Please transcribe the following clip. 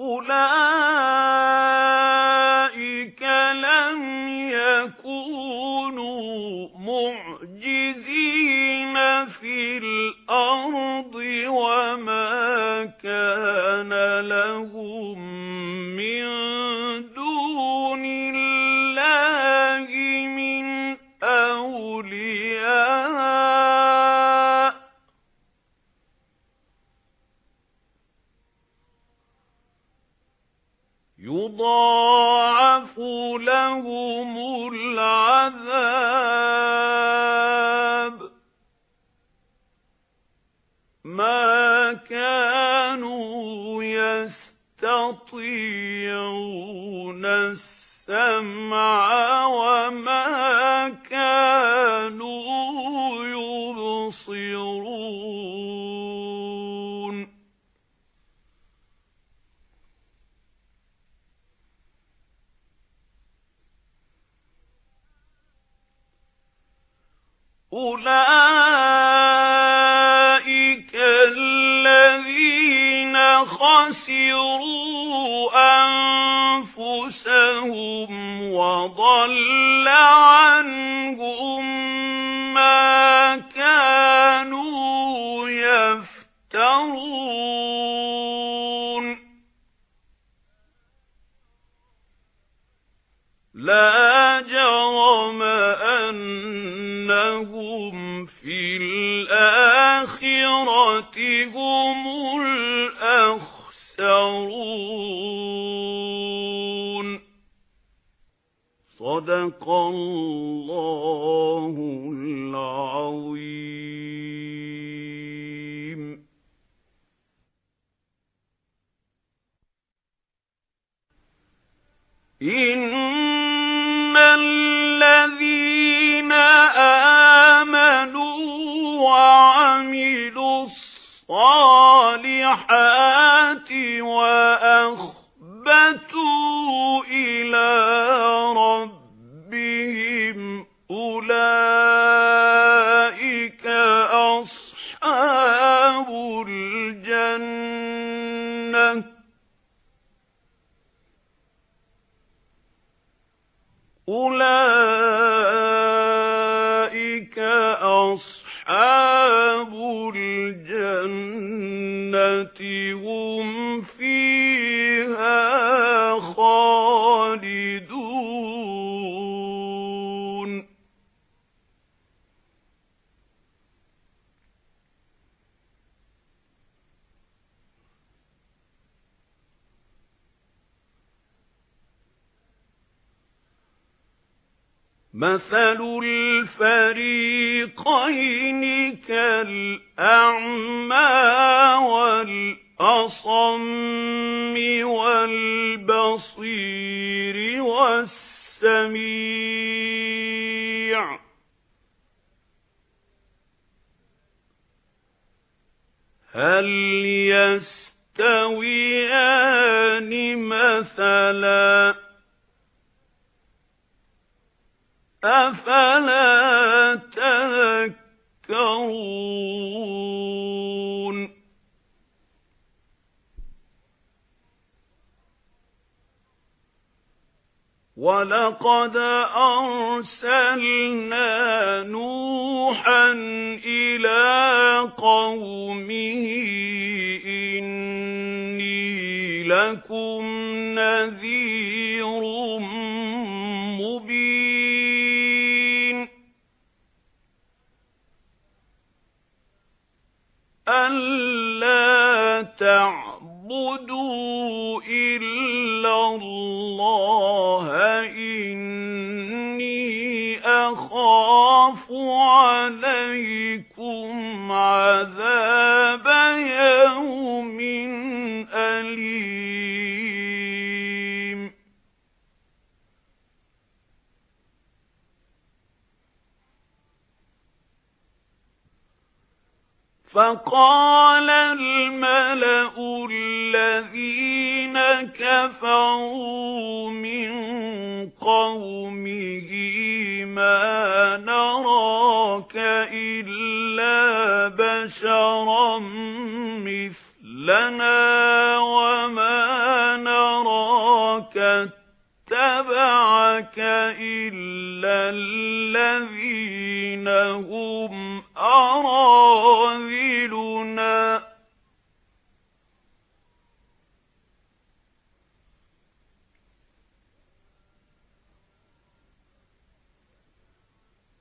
أُولَئِكَ يُضَاعَفُ لَهُمُ الْعَذَابُ. مَا كَانُوا يَسْتَطِيعُونَ السَّمْعَ أُولَئِكَ الَّذِينَ خَسِرُوا أَنفُسَهُمْ وَضَلَّ عَنْهُم مَّا كَانُوا يَفْتَرُونَ لَا جَرَمَ فِي الْآخِرَةِ هُمُ الْأَخْسَرُونَ. صَدَقَ اللَّهُ الْعَظِيمُ. إِنَّ الصَّالِحَاتِ وَأَخْبَتُوا إِلَى رَبِّهِمْ أُولَئِكَ أَصْحَابُ الْجَنَّةِ. أُولَئِكَ مَثَلُ الْفَرِيقَيْنِ كَالْأَعْمَى وَالْأَصَمِّ وَالْبَصِيرِ وَالسَّمِيعِ هَلْ يَسْتَوِيَانِ مَثَلًا أَفَلَا تَذَكَّرُونَ؟ وَلَقَدْ أَرْسَلْنَا نُوحًا إِلَى قَوْمِهِ إِنِّي لَكُمْ تَعْبُدُوا إِلَّا اللَّهَ فَقَالَ الْمَلَأُ الَّذِينَ كَفَرُوا مِنْ قَوْمِهِ مَا نَرَاكَ إِلَّا بَشَرًا مِثْلَنَا وَمَا نَرَاكَ اتَّبَعَكَ إِلَّا الَّذِينَ هُمْ أراضي